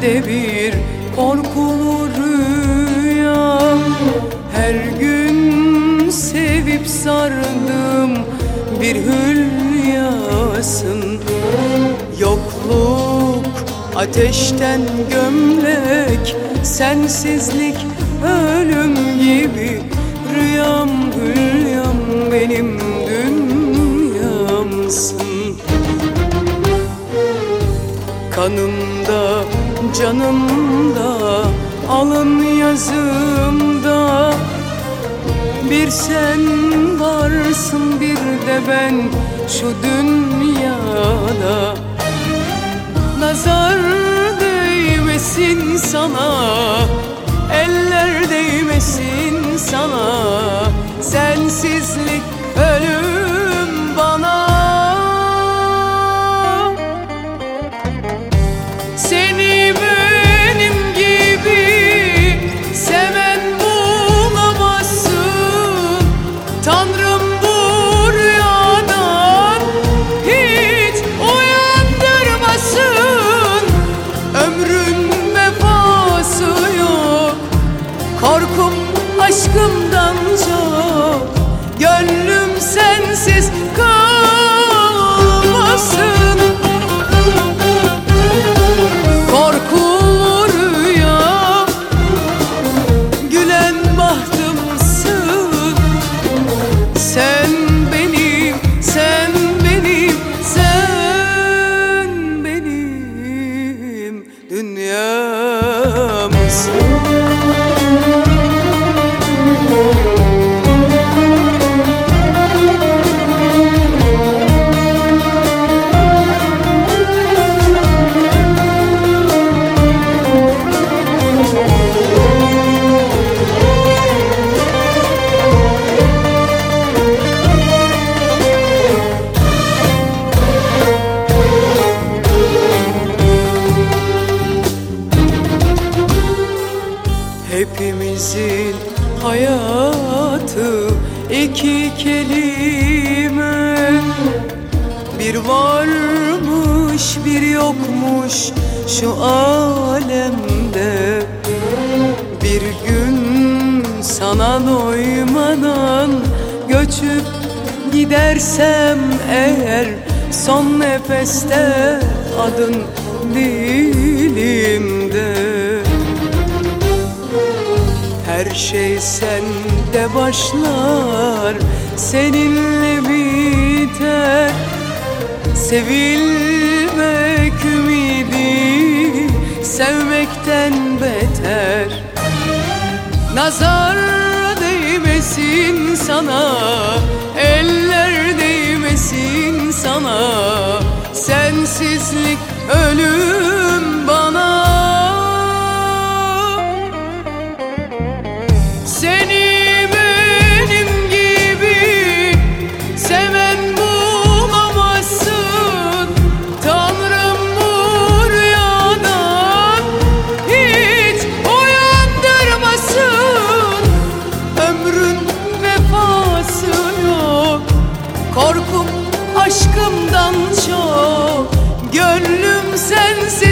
içimde bir korkulu rüya. Her gün sevip sardım bir hülyasın Yokluk ateşten gömlek Sensizlik ölüm gibi. Rüyam hülyam benim dünyamsın. Kanımda canımda, alın yazımda. Bir sen varsın bir de ben şu dünyada. Nazar değmesin sana Eller değmesin sana. Sensizlik hayatı iki kelime. Bir varmış bir yokmuş şu alemde. Bir gün sana doymadan göçüp gidersem eğer Son nefeste adın dilimde her şey sende başlar Seninle biter. Sevilmek ümidi Sevmekten beter. Nazar değmesin sana Eller değmesin sana. Sensizlik ölüm Korkum aşkımdan çok Gönlüm sensiz